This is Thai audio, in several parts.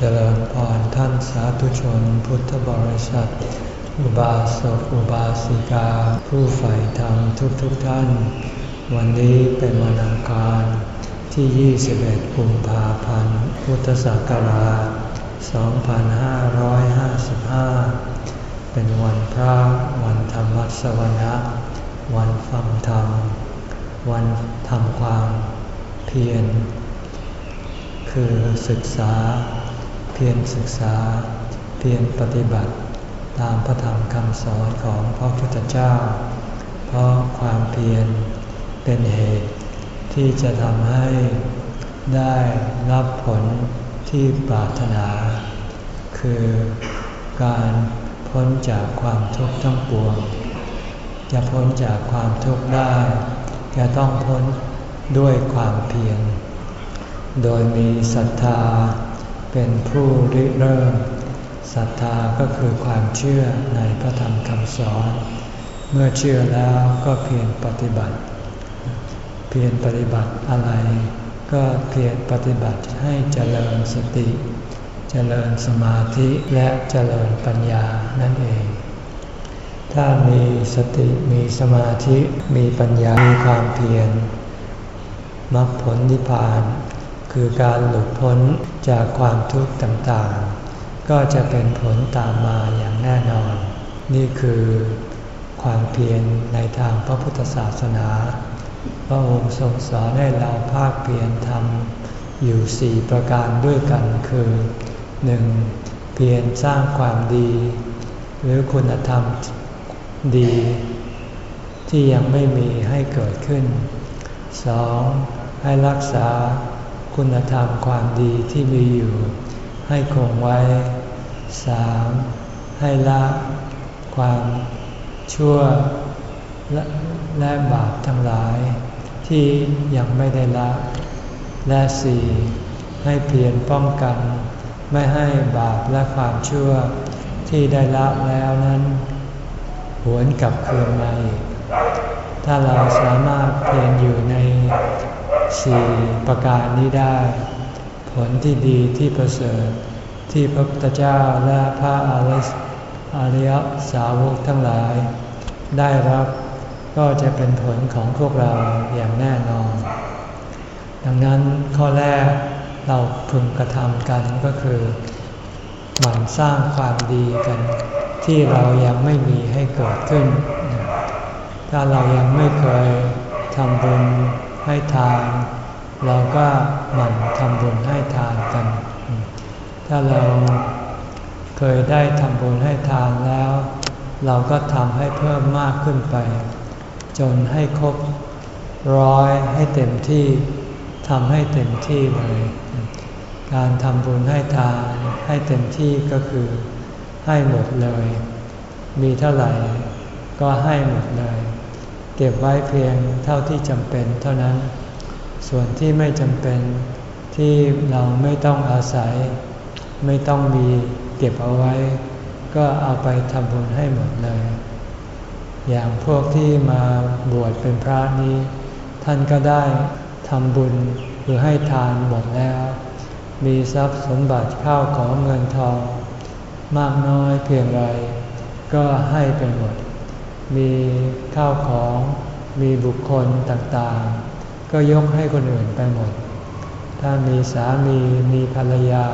เจริญพรท่านสาธุชนพุทธบริษัท อุบาสกอุบาสิกา ผู้ใฝ่ธรรมทุกทุกท่าน วันนี้เป็นวันอังคารที่ 21 กุมภาพันธ์ พุทธศักราช 2555 เป็นวันพระวันธรรมสวนะวันฟังธรรม วันทำความเพียร คือศึกษา เพียรศึกษา เพียรปฏิบัติ ตามพระธรรมคำสอนของพระพุทธเจ้า เพราะความเพียรเป็นเหตุที่จะทำให้ได้รับผลที่ปรารถนา คือการพ้นจากความทุกข์ทั้งปวง จะพ้นจากความทุกข์ได้ จะต้องพ้นด้วยความเพียร โดยมีศรัทธา เป็นผู้ริเริ่มศรัทธาก็คือความเชื่อในพระธรรมคำสอน เมื่อเชื่อแล้วก็เพียรปฏิบัติ เพียรปฏิบัติอะไร ก็เพียรปฏิบัติให้เจริญสติ เจริญสมาธิและเจริญปัญญานั่นเอง ถ้ามีสติมีสมาธิมีปัญญามีความเพียรมรรคผลนิพพาน คือการหลุดพ้นจากความทุกข์ต่างๆ ก็จะเป็นผลตามมาอย่างแน่นอน นี่คือความเพียรในทางพระพุทธศาสนา พระองค์ทรงสอนให้เราภาคเพียรทำอยู่สี่ประการด้วยกันคือ 1. เพียรสร้างความดี หรือคุณธรรมดี ที่ยังไม่มีให้เกิดขึ้น 2. ให้รักษา คุณธรรมความดีที่มีอยู่ ให้คงไว้สามให้ละความชั่วและและบาปทั้งหลาย ที่ยังไม่ได้ละ และสี่ให้เพียรป้องกัน ไม่ให้บาปและความชั่วที่ได้ละแล้วนั้น หวนกลับคืนมาอีกถ้าเราสามารถเพียรอยู่ใน สี่ประการนี้ได้ ผลที่ดีที่ประเสริฐที่พระพุทธเจ้าและพระอริยสาวกทั้งหลาย ได้รับก็จะเป็นผลของพวกเราอย่างแน่นอน ดังนั้นข้อแรกเราพึงกระทำกันก็คือหมั่นสร้างความดีกัน ที่เรายังไม่มีให้เกิดขึ้น ถ้าเรายังไม่เคยทำบุญ ให้ทาน เราก็หมั่นทำบุญให้ทานกัน ถ้าเราเคยได้ทำบุญให้ทานแล้ว เราก็ทำให้เพิ่มมากขึ้นไป จนให้ครบร้อยให้เต็มที่ทำให้เต็มที่เลย การทำบุญให้ทานให้เต็มที่ก็คือให้หมดเลย มีเท่าไหร่ก็ให้หมดเลย เก็บไว้เพียงเท่าที่จำเป็นเท่านั้น ส่วนที่ไม่จำเป็นที่เราไม่ต้องอาศัย ไม่ต้องมีเก็บเอาไว้ ก็เอาไปทำบุญให้หมดเลย อย่างพวกที่มาบวชเป็นพระนี้ ท่านก็ได้ทำบุญหรือให้ทานหมดแล้ว มีทรัพย์สมบัติข้าวของเงินทอง มากน้อยเพียงไรก็ให้ไปหมด มีข้าวของมีบุคคลต่างๆ ก็ยกให้คนอื่นไปหมด ถ้ามีสามีมีภรรยา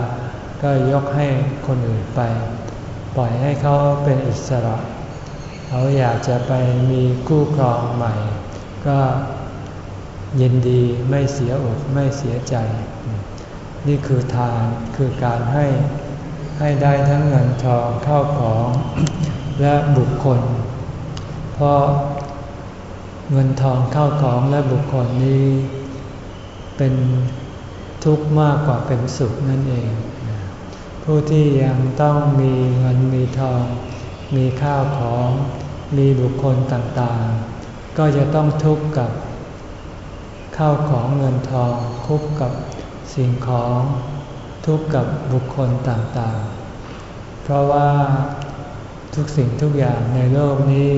ก็ยกให้คนอื่นไป ปล่อยให้เขาเป็นอิสระ เขาอยากจะไปมีคู่ครองใหม่ ก็ยินดีไม่เสียอกไม่เสียใจ นี่คือทานคือการให้ให้ได้ทั้งเงินทองเข้าของและบุคคล เพราะเงินทองเข้าของและบุคคลนี้ เป็นทุกข์มากกว่าเป็นสุขนั่นเอง ผู้ที่ยังต้องมีเงินมีทอง มีข้าวของมีบุคคลต่างๆ ก็จะต้องทุกข์กับข้าวของเงินทองทุกข์กับสิ่งของทุกข์กับบุคคลต่างๆ เพราะว่าทุกสิ่งทุกอย่างในโลกนี้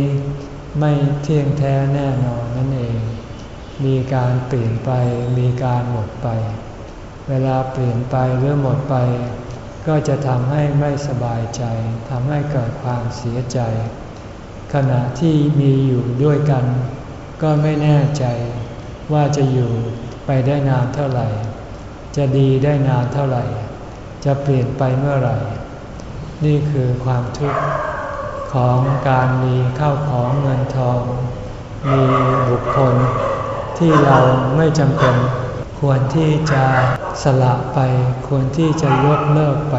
ไม่เที่ยงแท้แน่นอนนั่นเอง มีการเปลี่ยนไปมีการหมดไป เวลาเปลี่ยนไปหรือหมดไป ก็จะทำให้ไม่สบายใจทำให้เกิดความเสียใจ ขณะที่มีอยู่ด้วยกัน ก็ไม่แน่ใจว่าจะอยู่ไปได้นานเท่าไหร่ จะดีได้นานเท่าไหร่ จะเปลี่ยนไปเมื่อไหร่ นี่คือความทุกข์ ของการมีข้าวของเงินทอง มีบุคคลที่เราไม่จำเป็นควรที่จะสละไป ควรที่จะยกเลิกไป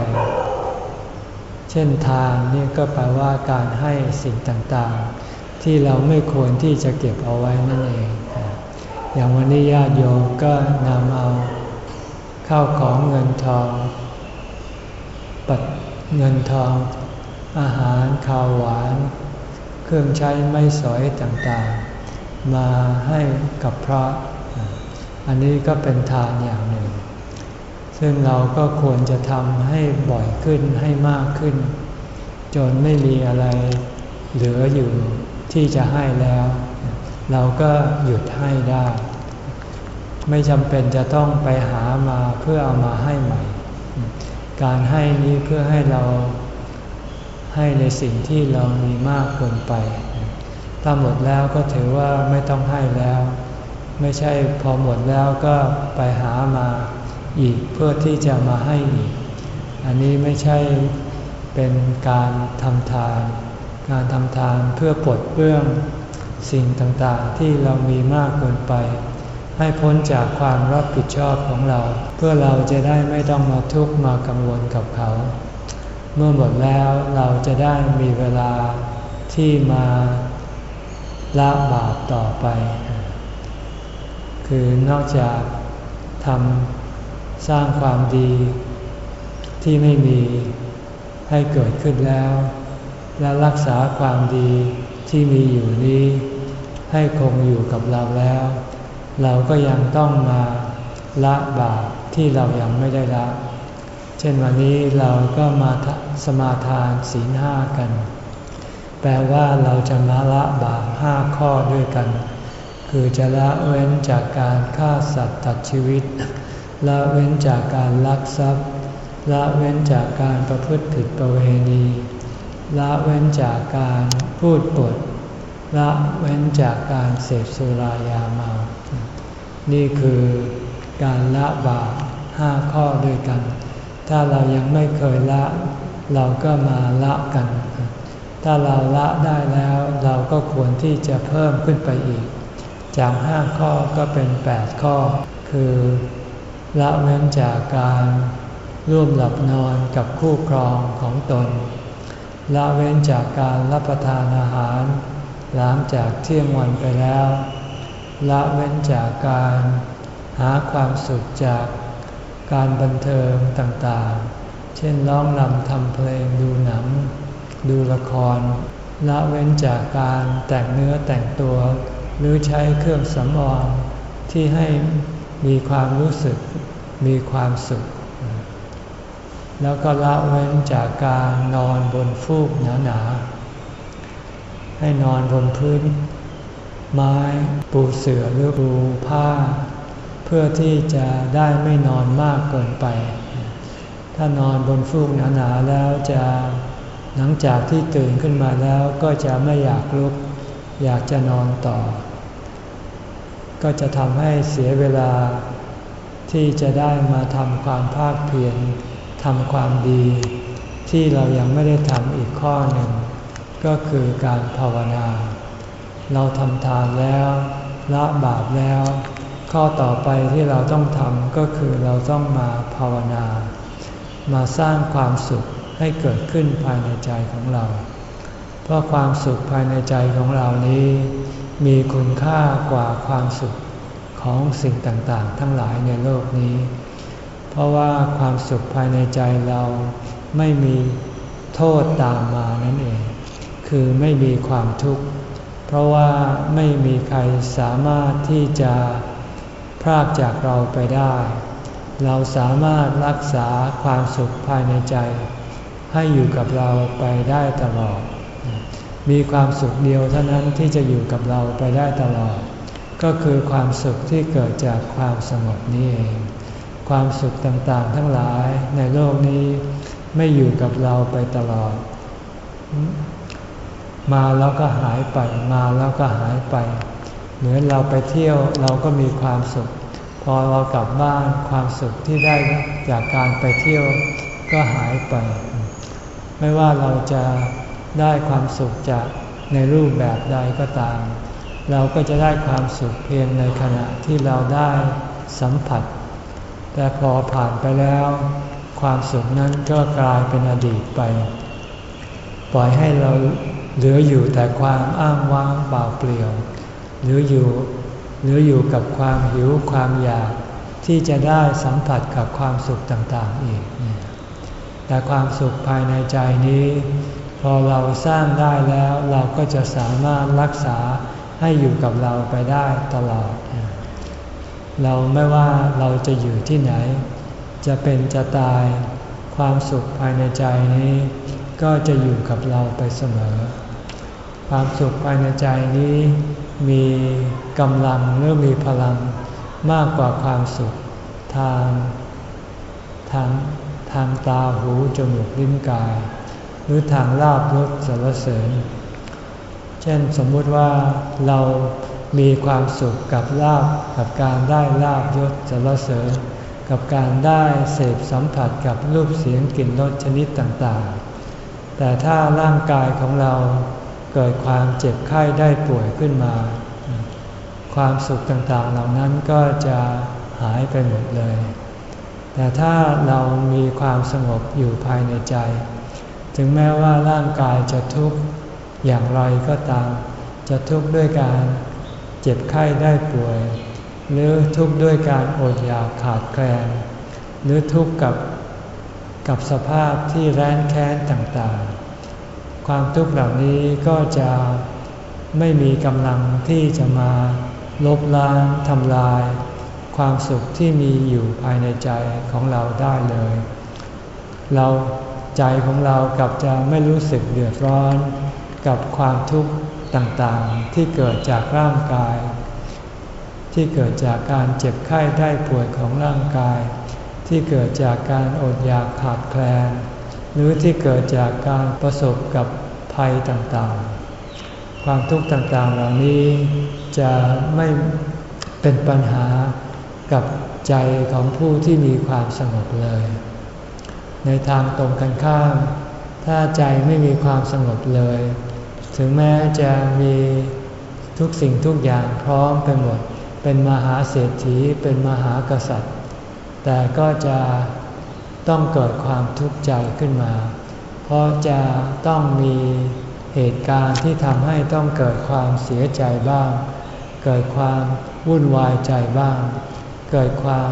เช่นทานนี่ก็แปลว่าการให้สิ่งต่างๆ ที่เราไม่ควรที่จะเก็บเอาไว้นั่นเอง อย่างวันนี้ญาติโยมก็นำเอาข้าวของเงินทองปัดเงินทอง อาหารข้าวหวาน เครื่องใช้ไม่สอยต่างๆ มาให้กับพระ อันนี้ก็เป็นทานอย่างหนึ่ง ซึ่งเราก็ควรจะทำให้บ่อยขึ้นให้มากขึ้น จนไม่มีอะไรเหลืออยู่ที่จะให้แล้ว เราก็หยุดให้ได้ ไม่จำเป็นจะต้องไปหามาเพื่อเอามาให้ใหม่ การให้นี้เพื่อให้เรา ให้ในสิ่งที่เรามีมากเกินไป ถ้าหมดแล้วก็ถือว่าไม่ต้องให้แล้ว ไม่ใช่พอหมดแล้วก็ไปหามาอีกเพื่อที่จะมาให้อีก อันนี้ไม่ใช่เป็นการทำทาน การทำทานเพื่อปลดเปลื้องสิ่งต่างๆที่เรามีมากเกินไป ให้พ้นจากความรับผิดชอบของเรา เพื่อเราจะได้ไม่ต้องมาทุกข์มากังวลกับเขา เมื่อหมดแล้วเราจะได้มีเวลาที่มาละบาปต่อไป คือนอกจากทำสร้างความดีที่ไม่มีให้เกิดขึ้นแล้ว และรักษาความดีที่มีอยู่นี้ ให้คงอยู่กับเราแล้ว เราก็ยังต้องมาละบาปที่เรายังไม่ได้ละ ช่นวันนี้เราก็มาสมาทานศีลห้ากัน แปลว่าเราจะมาละบาปห้าข้อด้วยกัน คือจะละเว้นจากการฆ่าสัตว์ตัดชีวิต ละเว้นจากการลักทรัพย์ ละเว้นจากการประพฤติผิดประเวณี ละเว้นจากการพูดปด ละเว้นจากการเสพสุรายาเมา นี่คือการละบาปห้าข้อด้วยกัน ถ้าเรายังไม่เคยละ เราก็มาละกัน ถ้าเราละได้แล้วเราก็ควรที่จะเพิ่มขึ้นไปอีก จากห้าข้อก็เป็นแปดข้อ คือ ละเว้นจากการร่วมหลับนอนกับคู่ครองของตน ละเว้นจากการรับประทานอาหาร หลังจากเที่ยงวันไปแล้ว ละเว้นจากการหาความสุขจาก การบันเทิงต่างๆ เช่นร้องรำทำเพลงดูหนัง ดูละคร ละเว้นจากการแต่งเนื้อแต่งตัว หรือใช้เครื่องสำอางที่ให้มีความรู้สึกมีความสุข แล้วก็ละเว้นจากการนอนบนฟูกหนาๆ ให้นอนบนพื้น ไม้ปูเสื่อหรือปูผ้า เพื่อที่จะได้ไม่นอนมากเกินไป ถ้านอนบนฟูกหนาๆแล้วจะหลังจากที่ตื่นขึ้นมาแล้วก็จะไม่อยากลุก อยากจะนอนต่อ ก็จะทำให้เสียเวลาที่จะได้มาทำความภาคเพียรทำความดี ที่เรายังไม่ได้ทำอีกข้อหนึ่ง ก็คือการภาวนา เราทำทานแล้วละบาปแล้ว ข้อต่อไปที่เราต้องทำก็คือเราต้องมาภาวนา มาสร้างความสุขให้เกิดขึ้นภายในใจของเรา เพราะความสุขภายในใจของเรานี้ มีคุณค่ากว่าความสุขของสิ่งต่างๆ ทั้งหลายในโลกนี้ เพราะว่าความสุขภายในใจเราไม่มีโทษตามมานั่นเอง คือไม่มีความทุกข์ เพราะว่าไม่มีใครสามารถที่จะ พรากจากเราไปได้ เราสามารถรักษาความสุขภายในใจ ให้อยู่กับเราไปได้ตลอด มีความสุขเดียวเท่านั้นที่จะอยู่กับเราไปได้ตลอด ก็คือความสุขที่เกิดจากความสงบนี้เอง ความสุขต่างๆทั้งหลายในโลกนี้ไม่อยู่กับเราไปตลอด มาแล้วก็หายไป มาแล้วก็หายไป เหมือนเราไปเที่ยวเราก็มีความสุข พอเรากลับบ้านความสุขที่ได้จากการไปเที่ยวก็หายไป ไม่ว่าเราจะได้ความสุขจากในรูปแบบใดก็ตาม เราก็จะได้ความสุขเพียงในขณะที่เราได้สัมผัส แต่พอผ่านไปแล้ว ความสุขนั้นก็กลายเป็นอดีตไป ปล่อยให้เราเหลืออยู่แต่ความอ้างว้างเปล่าเปลี่ยว หรืออยู่ หรืออยู่กับความหิวความอยากที่จะได้สัมผัสกับความสุขต่างๆอีก แต่ความสุขภายในใจนี้ พอเราสร้างได้แล้วเราก็จะสามารถรักษาให้อยู่กับเราไปได้ตลอด เราไม่ว่าเราจะอยู่ที่ไหน จะเป็นจะตาย ความสุขภายในใจนี้ ก็จะอยู่กับเราไปเสมอ ความสุขภายในใจนี้ มีกำลังหรือมีพลังมากกว่าความสุขทางทางทางตาหูจมูกลิ้นกาย หรือทางลาบรสสารเสริญ เช่นสมมุติว่าเรามีความสุขกับลาบกับการได้ลาบยศสารเสริญ กับการได้เสพสัมผัสกับรูปเสียงกลิ่นรสชนิดต่างๆ แต่ถ้าร่างกายของเรา เกิดความเจ็บไข้ได้ป่วยขึ้นมา ความสุขต่างๆเหล่านั้นก็จะหายไปหมดเลย แต่ถ้าเรามีความสงบอยู่ภายในใจ ถึงแม้ว่าร่างกายจะทุกข์อย่างไรก็ตาม จะทุกข์ด้วยการเจ็บไข้ได้ป่วย หรือทุกข์ด้วยการอดอยากขาดแคลน หรือทุกข์กับกับสภาพที่แร้นแค้นต่างๆ ความทุกข์เหล่านี้ก็จะไม่มีกำลังที่จะมาลบล้างทำลาย ความสุขที่มีอยู่ภายในใจของเราได้เลย เราใจของเรากลับจะไม่รู้สึกเดือดร้อนกับความทุกข์ต่างๆ ที่เกิดจากร่างกาย ที่เกิดจากการเจ็บไข้ได้ป่วยของร่างกาย ที่เกิดจากการอดอยากขาดแคลน หรือที่เกิดจากการประสบกับภัยต่างๆ ความทุกข์ต่างๆเหล่านี้จะไม่เป็นปัญหากับใจของผู้ที่มีความสงบเลย ในทางตรงกันข้าม ถ้าใจไม่มีความสงบเลย ถึงแม้จะมีทุกสิ่งทุกอย่างพร้อมไปหมด เป็นมหาเศรษฐีเป็นมหากษัตริย์ แต่ก็จะ ต้องเกิดความทุกข์ใจขึ้นมา เพราะจะต้องมีเหตุการณ์ที่ทำให้ต้องเกิดความเสียใจบ้าง เกิดความวุ่นวายใจบ้าง เกิดความ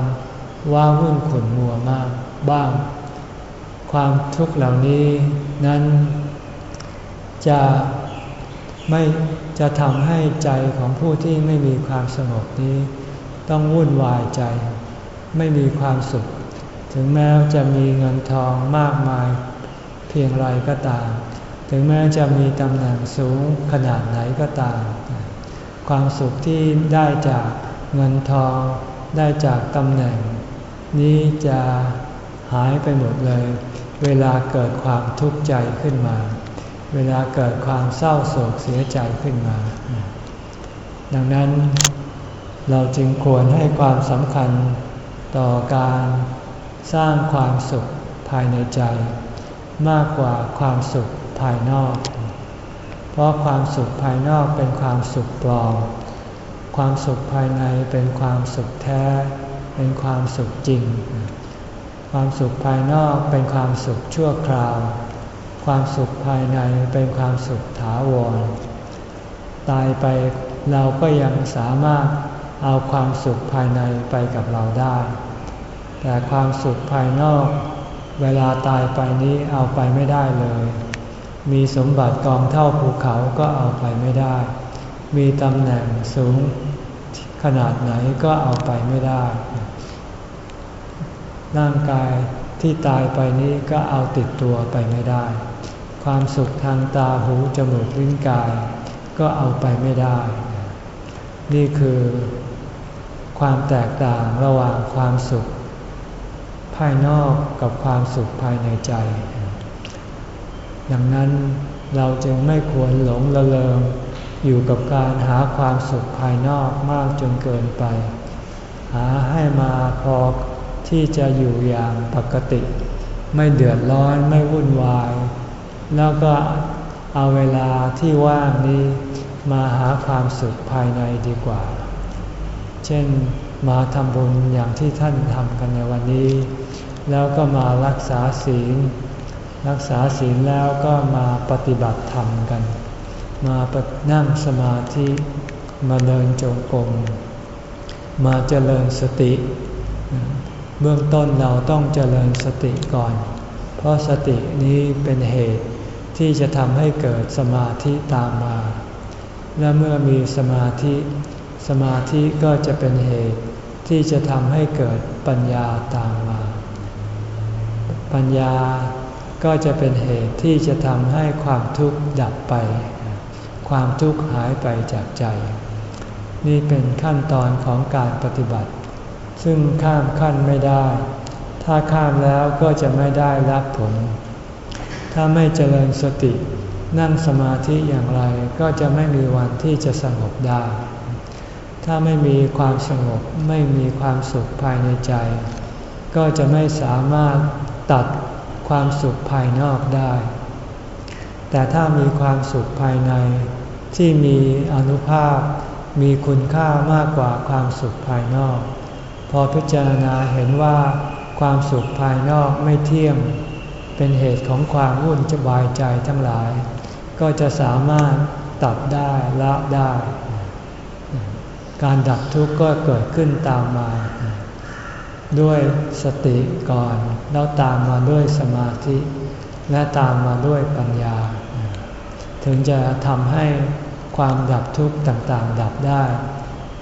ว้าวุ่นขุ่นมัวมากบ้าง ความทุกข์เหล่านี้นั้นจะไม่จะทำให้ใจของผู้ที่ไม่มีความสงบนี้ ต้องวุ่นวายใจ ไม่มีความสุข ถึงแม้จะมีเงินทองมากมายเพียงไรก็ตาม ถึงแม้จะมีตำแหน่งสูงขนาดไหนก็ตาม ความสุขที่ได้จากเงินทองได้จากตำแหน่ง นี้จะหายไปหมดเลย เวลาเกิดความทุกข์ใจขึ้นมา เวลาเกิดความเศร้าโศกเสียใจขึ้นมา ดังนั้นเราจึงควรให้ความสำคัญต่อการ สร้างความสุขภายในใจ มากกว่าความสุขภายนอก เพราะความสุขภายนอกเป็นความสุขปลอม ความสุขภายในเป็นความสุขแท้ เป็นความสุขจริง ความสุขภายนอกเป็นความสุขชั่วคราว ความสุขภายในเป็นความสุขถาวร ตายไปเราก็ยังสามารถเอาความสุขภายในไปกับเราได้ แต่ความสุขภายนอก เวลาตายไปนี้เอาไปไม่ได้เลย มีสมบัติกองเท่าภูเขาก็เอาไปไม่ได้ มีตำแหน่งสูงขนาดไหนก็เอาไปไม่ได้ ร่างกายที่ตายไปนี้ก็เอาติดตัวไปไม่ได้ ความสุขทางตาหูจมูกลิ้นกาย ก็เอาไปไม่ได้ นี่คือความแตกต่างระหว่างความสุขายนอกกับความสุขภายในใจ ดังนั้นเราจึงไม่ควรหลงละเลงอยู่กับการหาความสุขภายนอกมากจนเกินไป หาให้มาพอที่จะอยู่อย่างปกติ ไม่เดือดร้อนไม่วุ่นวาย แล้วก็เอาเวลาที่ว่างนี้มาหาความสุขภายในดีกว่า เช่น มาทำบุญอย่างที่ท่านทำกันในวันนี้ แล้วก็มารักษาศีล รักษาศีลแล้วก็มาปฏิบัติธรรมกัน มานั่งสมาธิมาเดินจงกรมมาเจริญสติ เบื้องต้นเราต้องเจริญสติก่อน เพราะสตินี้เป็นเหตุที่จะทำให้เกิดสมาธิตามมา และเมื่อมีสมาธิ สมาธิก็จะเป็นเหตุ ที่จะทำให้เกิดปัญญาตามมา ปัญญาก็จะเป็นเหตุที่จะทำให้ความทุกข์ดับไป ความทุกข์หายไปจากใจ นี่เป็นขั้นตอนของการปฏิบัติ ซึ่งข้ามขั้นไม่ได้ ถ้าข้ามแล้วก็จะไม่ได้รับผล ถ้าไม่เจริญสติ นั่งสมาธิอย่างไรก็จะไม่มีวันที่จะสงบได้ ถ้าไม่มีความสงบไม่มีความสุขภายในใจ ก็จะไม่สามารถตัดความสุขภายนอกได้ แต่ถ้ามีความสุขภายใน ที่มีอนุภาพ มีคุณค่ามากกว่าความสุขภายนอก พอพิจารณาเห็นว่าความสุขภายนอกไม่เที่ยง เป็นเหตุของความวุ่นจะบายใจทั้งหลาย ก็จะสามารถตัดได้ละได้ การดับทุกข์ก็เกิดขึ้นตามมา ด้วยสติก่อน แล้วตามมาด้วยสมาธิ และตามมาด้วยปัญญา ถึงจะทำให้ความดับทุกข์ต่างๆ ดับได้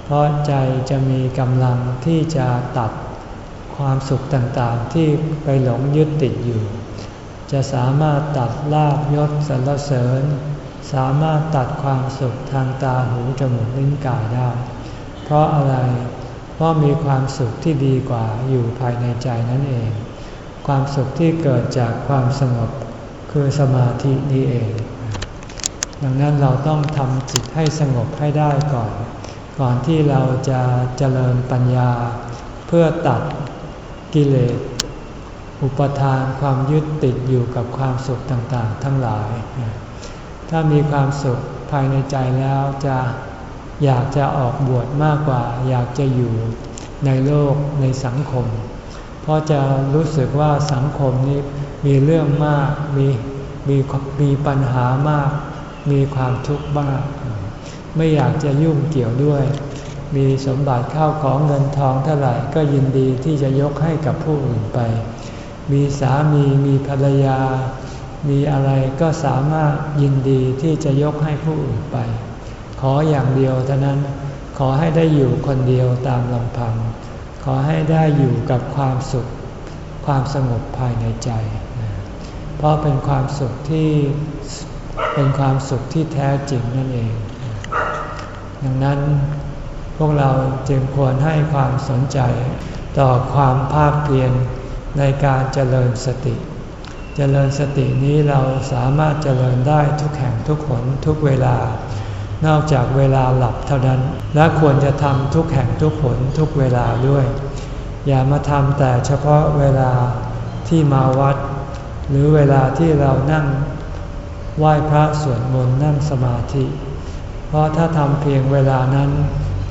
เพราะใจจะมีกำลังที่จะตัดความสุขต่างๆ ที่ไปหลงยึดติดอยู่ จะสามารถตัดลาบยศสรรเสริญ สามารถตัดความสุขทางตาหูจมูกลิ้นกายได้ ราะอะไร เพราะมีความสุขที่ดีกว่าอยู่ภายในใจนั่นเอง ความสุขที่เกิดจากความสงบคือสมาธินี้เอง ดังนั้นเราต้องทำจิตให้สงบให้ได้ก่อน ก่อนที่เราจะเจริญปัญญา เพื่อตัดกิเลสอุปทานความยึดติดอยู่กับความสุขต่างๆ ทั้งหลาย ถ้ามีความสุขภายในใจแล้วจะ อยากจะออกบวชมากกว่า อยากจะอยู่ในโลกในสังคม เพราะจะรู้สึกว่าสังคมนี้มีเรื่องมากมีมีมีปัญหามาก มีความทุกข์มาก ไม่อยากจะยุ่งเกี่ยวด้วย มีสมบัติข้าวของเงินทองเท่าไหร่ก็ยินดีที่จะยกให้กับผู้อื่นไป มีสามีมีภรรยา มีอะไรก็สามารถยินดีที่จะยกให้ผู้อื่นไป ขออย่างเดียวเท่านั้น ขอให้ได้อยู่คนเดียวตามลำพัง ขอให้ได้อยู่กับความสุข ความสงบภายในใจ เพราะเป็นความสุขที่เป็นความสุขที่แท้จริงนั่นเอง ดังนั้นพวกเราจึงควรให้ความสนใจต่อความภาคเพียรในการเจริญสติ เจริญสตินี้เราสามารถเจริญได้ทุกแห่งทุกคนทุกเวลา นอกจากเวลาหลับเท่านั้น และควรจะทำทุกแห่งทุกผลทุกเวลาด้วย อย่ามาทำแต่เฉพาะเวลาที่มาวัด หรือเวลาที่เรานั่งไหว้พระสวดมนต์นั่งสมาธิ เพราะถ้าทำเพียงเวลานั้น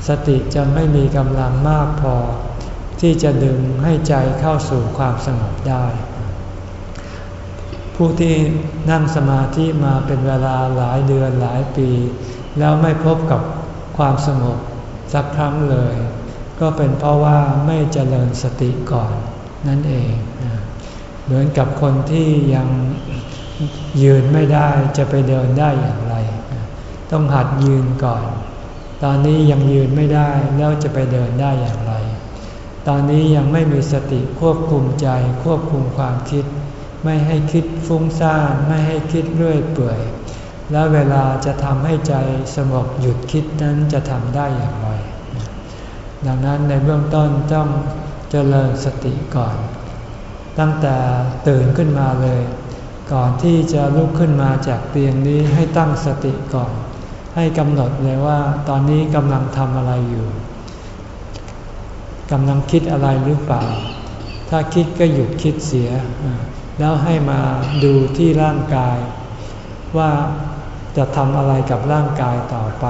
สติจะไม่มีกำลังมากพอ ที่จะดึงให้ใจเข้าสู่ความสงบได้ ผู้ที่นั่งสมาธิมาเป็นเวลาหลายเดือนหลายปี แล้วไม่พบกับความสงบสักครั้งเลย ก็เป็นเพราะว่าไม่เจริญสติก่อนนั่นเอง เหมือนกับคนที่ยังยืนไม่ได้จะไปเดินได้อย่างไร ต้องหัดยืนก่อน ตอนนี้ยังยืนไม่ได้แล้วจะไปเดินได้อย่างไร ตอนนี้ยังไม่มีสติควบคุมใจควบคุมความคิด ไม่ให้คิดฟุ้งซ่านไม่ให้คิดเรื่อยเปื่อย แล้วเวลาจะทำให้ใจสงบหยุดคิดนั้นจะทำได้อย่างไร ดังนั้นในเบื้องต้นต้องเจริญสติก่อน ตั้งแต่ตื่นขึ้นมาเลย ก่อนที่จะลุกขึ้นมาจากเตียงนี้ให้ตั้งสติก่อน ให้กำหนดเลยว่าตอนนี้กำลังทำอะไรอยู่กำลังคิดอะไรหรือเปล่า ถ้าคิดก็หยุดคิดเสีย แล้วให้มาดูที่ร่างกายว่า จะทำอะไรกับร่างกายต่อไป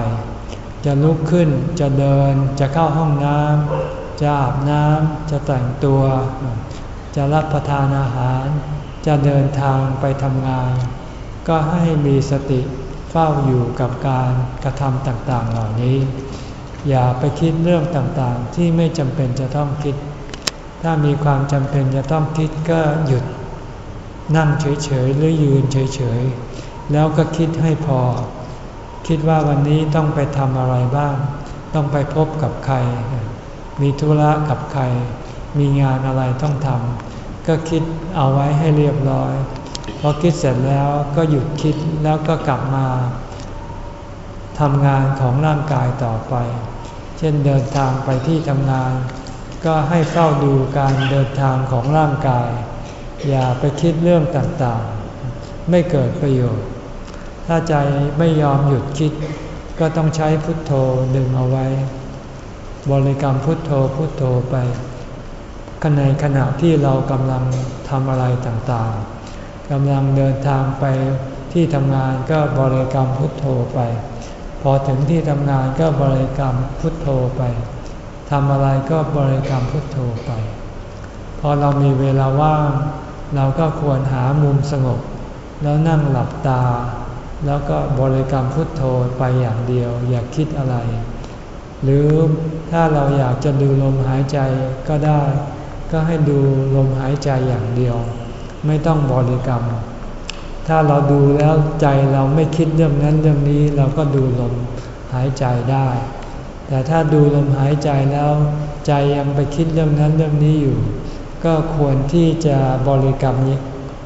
จะลุกขึ้น จะเดิน จะเข้าห้องน้ำ จะอาบน้ำ จะแต่งตัว จะรับประทานอาหาร จะเดินทางไปทำงาน ก็ให้มีสติเฝ้าอยู่กับการกระทำต่างๆ เหล่านี้ อย่าไปคิดเรื่องต่างๆ ที่ไม่จำเป็นจะต้องคิด ถ้ามีความจำเป็นจะต้องคิดก็หยุดนั่งเฉยๆ หรือยืนเฉยๆ แล้วก็คิดให้พอ คิดว่าวันนี้ต้องไปทำอะไรบ้าง ต้องไปพบกับใคร มีธุระกับใคร มีงานอะไรต้องทำก็คิดเอาไว้ให้เรียบร้อยพอคิดเสร็จแล้วก็หยุดคิดแล้วก็กลับมาทำงานของร่างกายต่อไป เช่นเดินทางไปที่ทำงาน ก็ให้เฝ้าดูการเดินทางของร่างกาย อย่าไปคิดเรื่องต่างๆ ไม่เกิดประโยชน์ ถ้าใจไม่ยอมหยุดคิด ก็ต้องใช้พุทโธดึงเอาไว้ บริกรรมพุทโธพุทโธไปขณะขณะที่เรากำลังทำอะไรต่างๆกำลังเดินทางไปที่ทำงานก็บริกรรมพุทโธไป พอถึงที่ทำงานก็บริกรรมพุทโธไปทำอะไรก็บริกรรมพุทโธไป พอเรามีเวลาว่าง เราก็ควรหามุมสงบ แล้วนั่งหลับตา แล้วก็บริกรรมพุทโธไปอย่างเดียว อย่าคิดอะไร หรือถ้าเราอยากจะดูลมหายใจก็ได้ ก็ให้ดูลมหายใจอย่างเดียว ไม่ต้องบริกรรม ถ้าเราดูแล้วใจเราไม่คิดเรื่องนั้นเรื่องนี้เราก็ดูลมหายใจได้ แต่ถ้าดูลมหายใจแล้ว ใจยังไปคิดเรื่องนั้นเรื่องนี้อยู่ ก็ควรที่จะบริกรรม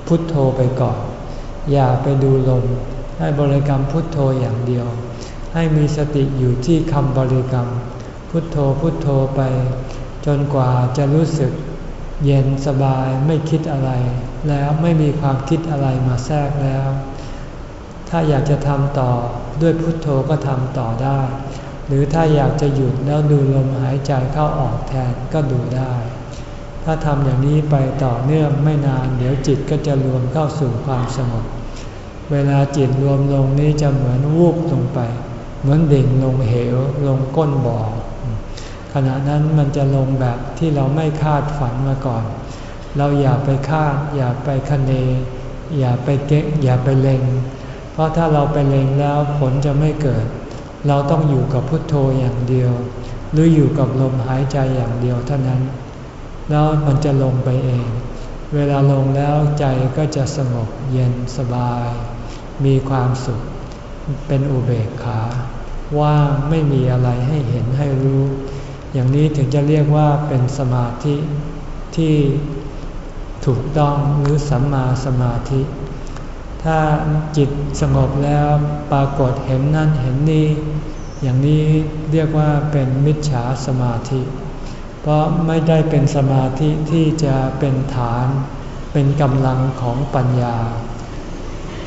พุทโธไปก่อน อย่าไปดูลม ให้บริกรรมพุทโธอย่างเดียว ให้มีสติอยู่ที่คำบริกรรม พุทโธพุทโธไป จนกว่าจะรู้สึกเย็นสบายไม่คิดอะไร แล้วไม่มีความคิดอะไรมาแทรกแล้ว ถ้าอยากจะทำต่อด้วยพุทโธก็ทำต่อได้ หรือถ้าอยากจะหยุดแล้วดูลมหายใจเข้าออกแทนก็ดูได้ ถ้าทำอย่างนี้ไปต่อเนื่องไม่นาน เดี๋ยวจิตก็จะรวมเข้าสู่ความสงบ เวลาจิตรวมลงนี้จะเหมือนวูบลงไป เหมือนดิ่งลงเหวลงก้นบ่อ ขณะนั้นมันจะลงแบบที่เราไม่คาดฝันมาก่อน เราอย่าไปคาด อย่าไปคะเน อย่าไปเก๊กอย่าไปเลงเพราะถ้าเราไปเลงแล้วผลจะไม่เกิด เราต้องอยู่กับพุทโธอย่างเดียว หรืออยู่กับลมหายใจอย่างเดียวเท่านั้น แล้วมันจะลงไปเอง เวลาลงแล้วใจก็จะสงบเย็นสบาย มีความสุข เป็นอุเบกขา ว่างไม่มีอะไรให้เห็นให้รู้ อย่างนี้ถึงจะเรียกว่าเป็นสมาธิที่ถูกต้องหรือสัมมาสมาธิ ถ้าจิตสงบแล้วปรากฏเห็นนั่นเห็นนี่ อย่างนี้เรียกว่าเป็นมิจฉาสมาธิ เพราะไม่ได้เป็นสมาธิที่จะเป็นฐาน เป็นกำลังของปัญญา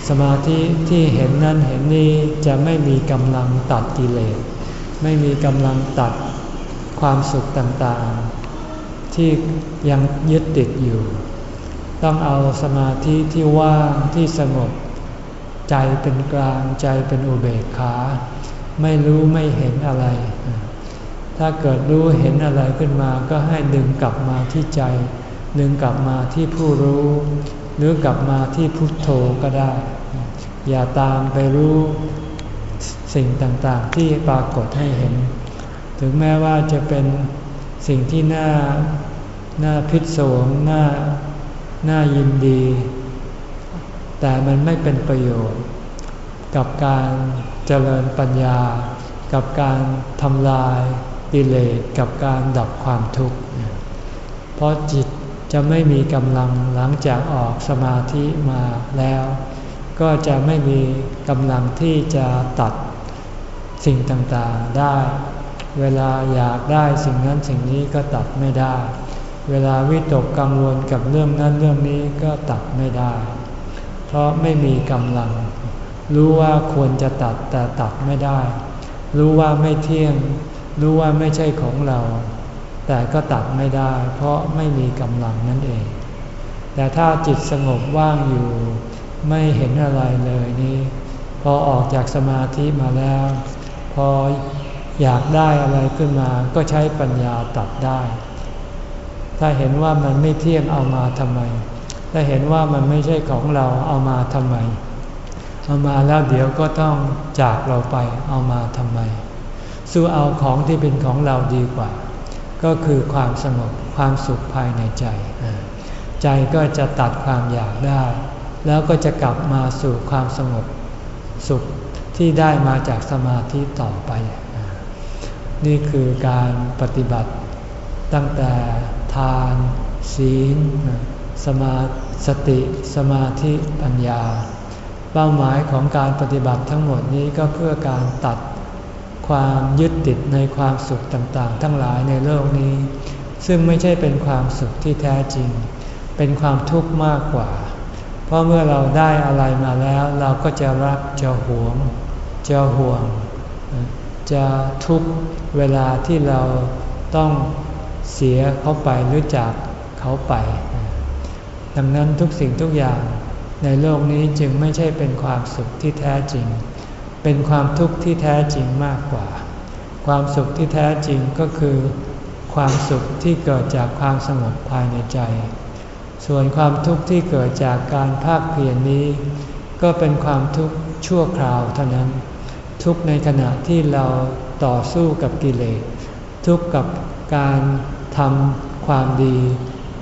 สมาธิที่เห็นนั่นเห็นนี่จะไม่มีกำลังตัดกิเลส ไม่มีกำลังตัดความสุขต่างๆ ที่ยังยึดติดอยู่ ต้องเอาสมาธิที่ว่างที่สงบใจเป็นกลางใจเป็นอุเบกขา ไม่รู้ไม่เห็นอะไร ถ้าเกิดรู้เห็นอะไรขึ้นมาก็ให้ดึงกลับมาที่ใจ ดึงกลับมาที่ผู้รู้ หรือกลับมาที่พุทโธก็ได้ อย่าตามไปรู้สิ่งต่างๆที่ปรากฏให้เห็น ถึงแม้ว่าจะเป็นสิ่งที่น่าน่าพิศวงน่าน่ายินดี แต่มันไม่เป็นประโยชน์ กับการเจริญปัญญา กับการทำลายกิเลสกับการดับความทุกข์ เพราะจิตจะไม่มีกำลังหลังจากออกสมาธิมาแล้ว ก็จะไม่มีกำลังที่จะตัดสิ่งต่างๆได้ เวลาอยากได้สิ่งนั้นสิ่งนี้ก็ตัดไม่ได้ เวลาวิตกกังวลกับเรื่องนั้นเรื่องนี้ก็ตัดไม่ได้ เพราะไม่มีกำลัง รู้ว่าควรจะตัดแต่ตัดไม่ได้ รู้ว่าไม่เที่ยง รู้ว่าไม่ใช่ของเรา แต่ก็ตัดไม่ได้ เพราะไม่มีกำลังนั่นเอง แต่ถ้าจิตสงบว่างอยู่ ไม่เห็นอะไรเลยนี้ พอออกจากสมาธิมาแล้ว พออยากได้อะไรขึ้นมา ก็ใช้ปัญญาตัดได้ ถ้าเห็นว่ามันไม่เที่ยงเอามาทำไม ถ้าเห็นว่ามันไม่ใช่ของเราเอามาทำไม เอามาแล้วเดี๋ยวก็ต้องจากเราไปเอามาทำไม สู้เอาของที่เป็นของเราดีกว่า ก็คือความสงบความสุขภายในใจ ใจก็จะตัดความอยากได้ แล้วก็จะกลับมาสู่ความสงบสุขที่ได้มาจากสมาธิต่อไป นี่คือการปฏิบัติตั้งแต่ทาน ศีล สมาสติ สมาธิปัญญา เป้าหมายของการปฏิบัติทั้งหมดนี้ก็เพื่อการตัดความยึดติดในความสุขต่างๆ ทั้งหลายในโลกนี้ ซึ่งไม่ใช่เป็นความสุขที่แท้จริง เป็นความทุกข์มากกว่า เพราะเมื่อเราได้อะไรมาแล้วเราก็จะรักจะหวง จะห่วง จะทุกเวลาที่เราต้องเสียเขาไปหรือจากเขาไป ดังนั้นทุกสิ่งทุกอย่างในโลกนี้จึงไม่ใช่เป็นความสุขที่แท้จริง เป็นความทุกข์ที่แท้จริงมากกว่า ความสุขที่แท้จริงก็คือ ความสุขที่เกิดจากความสงบภายในใจ ส่วนความทุกข์ที่เกิดจากการภาคเพียรนนี้ ก็เป็นความทุกข์ชั่วคราวเท่านั้น ทุกในขณะที่เราต่อสู้กับกิเลส ทุกกับการทำความดี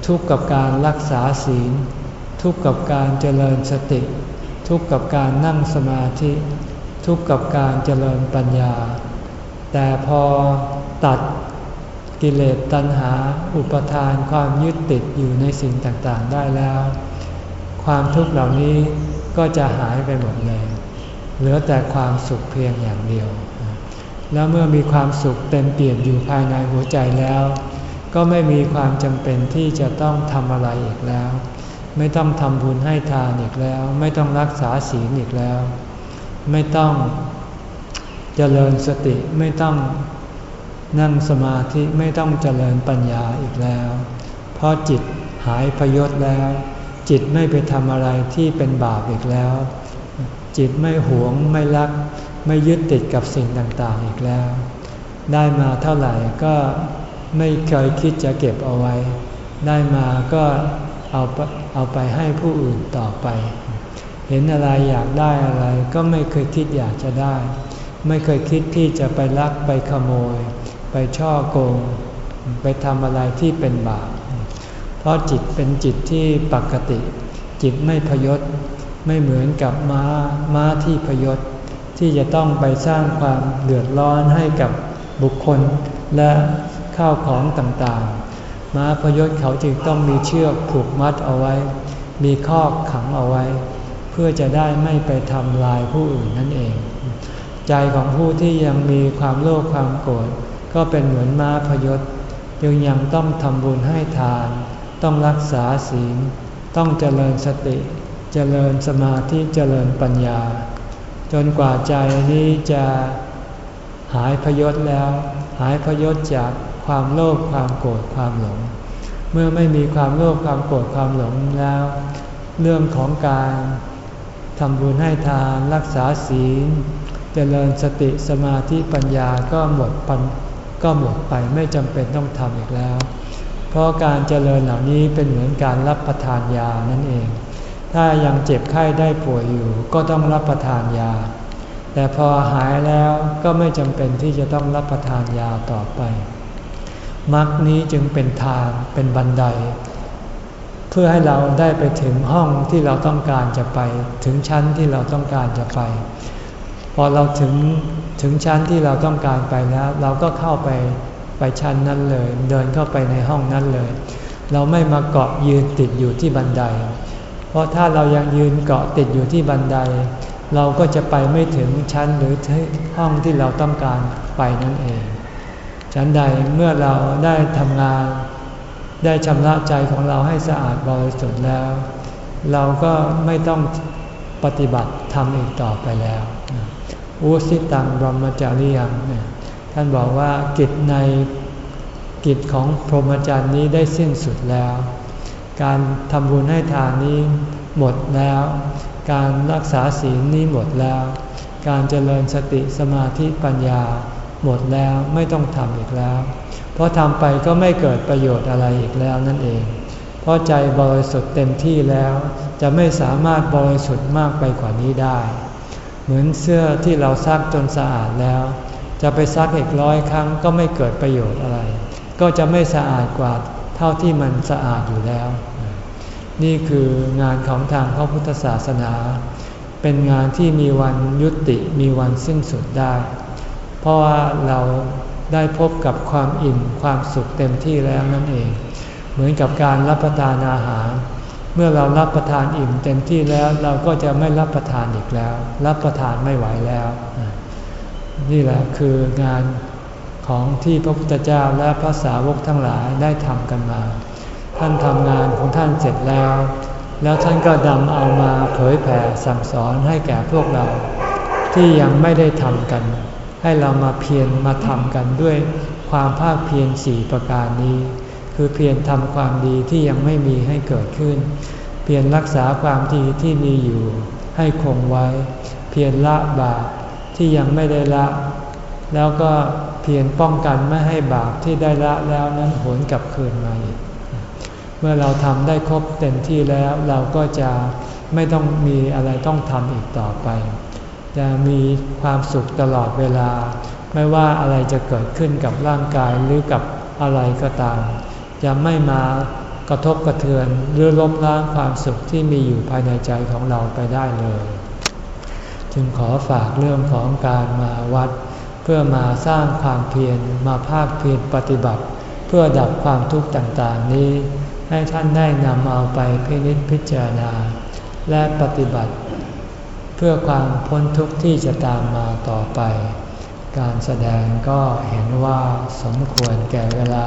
ทุกกับการรักษาศีล ทุกกับการเจริญสติ ทุกกับการนั่งสมาธิ ทุกกับการเจริญปัญญา แต่พอตัด กิเลสตัณหา อุปทานความยึดติดอยู่ในสิ่งต่างๆได้แล้ว ความทุกข์เหล่านี้ก็จะหายไปหมดเลย เหลือแต่ความสุขเพียงอย่างเดียว แล้วเมื่อมีความสุขเต็มเปี่ยมอยู่ภายในหัวใจแล้ว ก็ไม่มีความจำเป็นที่จะต้องทำอะไรอีกแล้ว ไม่ต้องทำบุญให้ทานอีกแล้ว ไม่ต้องรักษาศีลอีกแล้ว ไม่ต้องเจริญสติไม่ต้อง นั่งสมาธิไม่ต้องเจริญปัญญาอีกแล้ว เพราะจิตหายพยศแล้ว จิตไม่ไปทำอะไรที่เป็นบาปอีกแล้ว จิตไม่หวงไม่รัก ไม่ยึดติดกับสิ่งต่างๆอีกแล้ว ได้มาเท่าไหร่ก็ไม่เคยคิดจะเก็บเอาไว้ ได้มาก็เอาเอาไปให้ผู้อื่นต่อไป เห็นอะไรอยากได้อะไรก็ไม่เคยคิดอยากจะได้ ไม่เคยคิดที่จะไปลักไปขโมย ไปช่อโกง ไปทำอะไรที่เป็นบาป เพราะจิตเป็นจิตที่ปกติ จิตไม่พยศ ไม่เหมือนกับม้า ม้าที่พยศ ที่จะต้องไปสร้างความเดือดร้อนให้กับบุคคลและข้าวของต่างๆ ม้าพยศเขาจึงต้องมีเชือกผูกมัดเอาไว้ มีคอกขังเอาไว้ เพื่อจะได้ไม่ไปทำลายผู้อื่นนั่นเอง ใจของผู้ที่ยังมีความโลภความโกรธ ก็เป็นเหมือนม้าพยศยังยังต้องทำบุญให้ทาน ต้องรักษาศีล ต้องเจริญสติ เจริญสมาธิ เจริญปัญญา จนกว่าใจนี้จะหายพยศแล้ว หายพยศจากความโลภความโกรธความหลง เมื่อไม่มีความโลภความโกรธความหลงแล้ว เรื่องของการทำบุญให้ทานรักษาศีล เจริญสติสมาธิปัญญาก็หมดปัน ก็หมดไปไม่จำเป็นต้องทำอีกแล้ว เพราะการเจริญเหล่านี้เป็นเหมือนการรับประทานยานั่นเอง ถ้ายังเจ็บไข้ได้ป่วยอยู่ ก็ต้องรับประทานยา แต่พอหายแล้วก็ไม่จำเป็นที่จะต้องรับประทานยาต่อไปมรรคนี้จึงเป็นทางเป็นบันได เพื่อให้เราได้ไปถึงห้องที่เราต้องการจะไป ถึงชั้นที่เราต้องการจะไป พอเราถึง ถึงชั้นที่เราต้องการไปแล้ว เราก็เข้าไปไปชั้นนั้นเลย เดินเข้าไปในห้องนั้นเลย เราไม่มาเกาะยืนติดอยู่ที่บันได เพราะถ้าเรายังยืนเกาะติดอยู่ที่บันได เราก็จะไปไม่ถึงชั้นหรือห้องที่เราต้องการไปนั่นเองชั้นใดเมื่อเราได้ทำงาน ได้ชำระใจของเราให้สะอาดบริสุทธิ์แล้ว เราก็ไม่ต้องปฏิบัติทำอีกต่อไปแล้ว อุสิตังบรมจารียังท่านบอกว่ากิจในกิจของพรหมจรรย์นี้ได้สิ้นสุดแล้ว การทำบุญให้ทานนี้หมดแล้ว การรักษาศีลนี้หมดแล้ว การเจริญสติสมาธิปัญญาหมดแล้วไม่ต้องทำอีกแล้ว เพราะทำไปก็ไม่เกิดประโยชน์อะไรอีกแล้วนั่นเอง เพราะใจบริสุทธิ์เต็มที่แล้ว จะไม่สามารถบริสุทธิ์มากไปกว่านี้ได้ เหมือนเสื้อที่เราซักจนสะอาดแล้ว จะไปซักอีกร้อยครั้งก็ไม่เกิดประโยชน์อะไร ก็จะไม่สะอาดกว่าเท่าที่มันสะอาดอยู่แล้ว นี่คืองานของทางพระพุทธศาสนา เป็นงานที่มีวันยุติมีวันสิ้นสุดได้ เพราะว่าเราได้พบกับความอิ่มความสุขเต็มที่แล้วนั่นเอง เหมือนกับการรับประทานอาหาร เมื่อเรารับประทานอิ่มเต็มที่แล้วเราก็จะไม่รับประทานอีกแล้ว รับประทานไม่ไหวแล้ว นี่แหละคืองานของที่พระพุทธเจ้าและพระสาวกทั้งหลายได้ทำกันมา ท่านทำงานของท่านเสร็จแล้ว แล้วท่านก็ดำเอามาเผยแผ่สั่งสอนให้แก่พวกเรา ที่ยังไม่ได้ทำกัน ให้เรามาเพียรมาทำกันด้วยความภาคเพียรสี่ประการนี้ คือเพียรทำความดีที่ยังไม่มีให้เกิดขึ้น เพียรรักษาความดีที่มีอยู่ให้คงไว้ เพียรละบาปที่ยังไม่ได้ละ แล้วก็เพียรป้องกันไม่ให้บาปที่ได้ละแล้วนั้นหวนกลับคืนมาอีกเมื่อเราทำได้ครบเต็มที่แล้วเราก็จะไม่ต้องมีอะไรต้องทำอีกต่อไป จะมีความสุขตลอดเวลา ไม่ว่าอะไรจะเกิดขึ้นกับร่างกายหรือกับอะไรก็ตาม จะไม่มากระทบกระเทือนหรือล้มล้างความสุขที่มีอยู่ภายในใจของเราไปได้เลย จึงขอฝากเรื่องของการมาวัด เพื่อมาสร้างความเพียรมาภาคเพียรปฏิบัติ เพื่อดับความทุกข์ต่างๆนี้ ให้ท่านได้นำเอาไปพินิจพิจารณา และปฏิบัติ เพื่อความพ้นทุกข์ที่จะตามมาต่อไป การแสดงก็เห็นว่าสมควรแก่เวลา